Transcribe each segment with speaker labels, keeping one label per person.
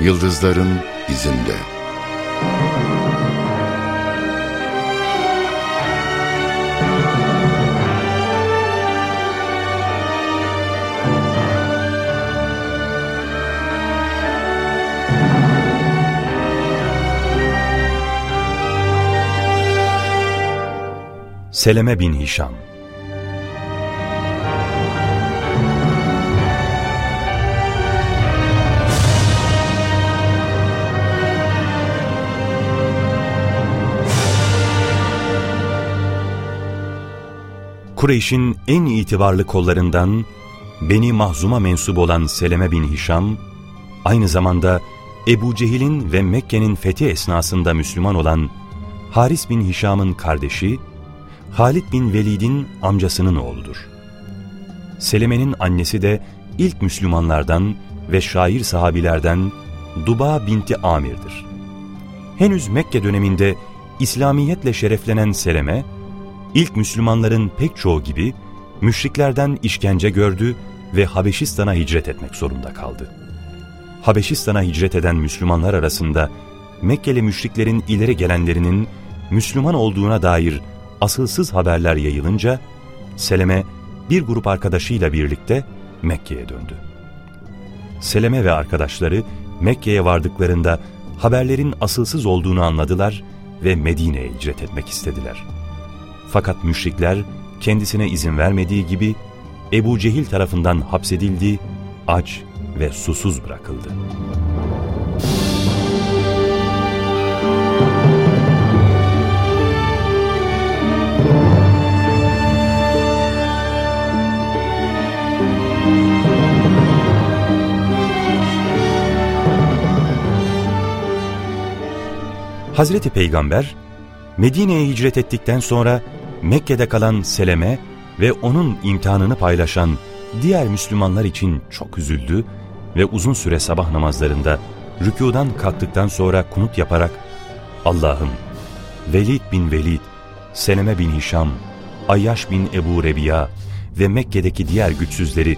Speaker 1: Yıldızların izinde.
Speaker 2: Seleme bin Hişam Kureyş'in en itibarlı kollarından Beni Mahzum'a mensup olan Seleme bin Hişam, aynı zamanda Ebu Cehil'in ve Mekke'nin fethi esnasında Müslüman olan Haris bin Hişam'ın kardeşi, Halid bin Velid'in amcasının oğludur. Seleme'nin annesi de ilk Müslümanlardan ve şair sahabilerden Duba binti Amir'dir. Henüz Mekke döneminde İslamiyetle şereflenen Seleme, ilk Müslümanların pek çoğu gibi müşriklerden işkence gördü ve Habeşistan'a hicret etmek zorunda kaldı. Habeşistan'a hicret eden Müslümanlar arasında Mekkeli müşriklerin ileri gelenlerinin Müslüman olduğuna dair asılsız haberler yayılınca Seleme bir grup arkadaşıyla birlikte Mekke'ye döndü. Seleme ve arkadaşları Mekke'ye vardıklarında haberlerin asılsız olduğunu anladılar ve Medine'ye hicret etmek istediler. Fakat müşrikler kendisine izin vermediği gibi Ebu Cehil tarafından hapsedildi, aç ve susuz bırakıldı. Hazreti Peygamber Medine'ye hicret ettikten sonra Mekke'de kalan Seleme ve onun imtihanını paylaşan diğer Müslümanlar için çok üzüldü ve uzun süre sabah namazlarında rükudan kalktıktan sonra kunut yaparak Allah'ım Velid bin Velid, Seleme bin Hişam, Ayyaş bin Ebu Rebiya ve Mekke'deki diğer güçsüzleri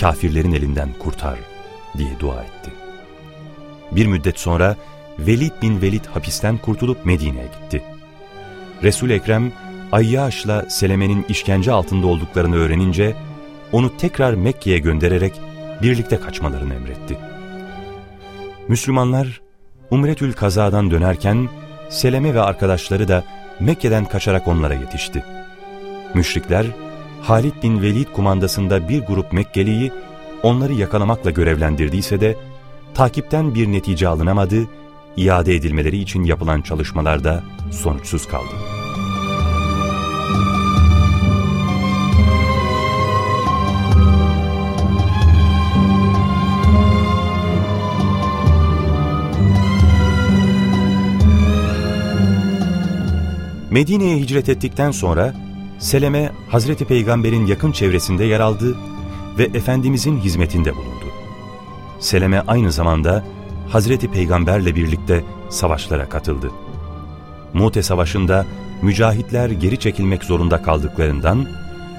Speaker 2: kafirlerin elinden kurtar diye dua etti. Bir müddet sonra Velid bin Velid hapisten kurtulup Medine'ye gitti. resul Ekrem Ayyaş'la Seleme'nin işkence altında olduklarını öğrenince onu tekrar Mekke'ye göndererek birlikte kaçmalarını emretti. Müslümanlar Umretül Kaza'dan dönerken Seleme ve arkadaşları da Mekke'den kaçarak onlara yetişti. Müşrikler Halid bin Velid kumandasında bir grup Mekkeliyi onları yakalamakla görevlendirdiyse de takipten bir netice alınamadı, iade edilmeleri için yapılan çalışmalarda sonuçsuz kaldı. Medine'ye hicret ettikten sonra Seleme Hazreti Peygamber'in yakın çevresinde yer aldı ve Efendimizin hizmetinde bulundu. Seleme aynı zamanda Hazreti Peygamberle birlikte savaşlara katıldı. Mute Savaşı'nda mücahitler geri çekilmek zorunda kaldıklarından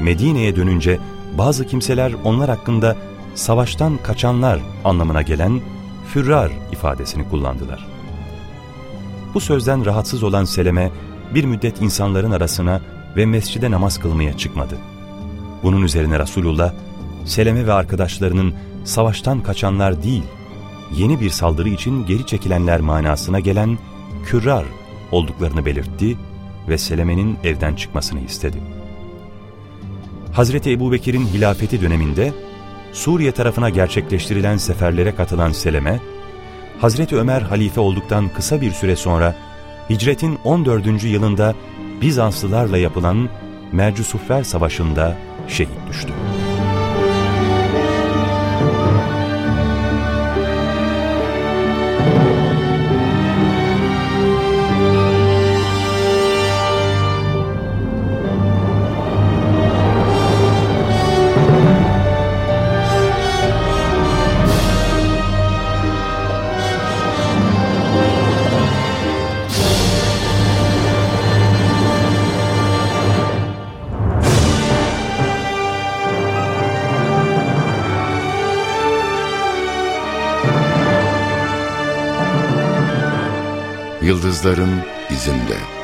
Speaker 2: Medine'ye dönünce bazı kimseler onlar hakkında savaştan kaçanlar anlamına gelen fürrar ifadesini kullandılar. Bu sözden rahatsız olan Seleme bir müddet insanların arasına ve mescide namaz kılmaya çıkmadı. Bunun üzerine Resulullah, Seleme ve arkadaşlarının savaştan kaçanlar değil, yeni bir saldırı için geri çekilenler manasına gelen kürrar olduklarını belirtti ve Seleme'nin evden çıkmasını istedi. Hazreti Ebubekir'in hilafeti döneminde Suriye tarafına gerçekleştirilen seferlere katılan Seleme, Hazreti Ömer halife olduktan kısa bir süre sonra hicretin 14. yılında Bizanslılarla yapılan Mercusuffer Savaşı'nda şehit düştü.
Speaker 1: Yıldızların izinde.''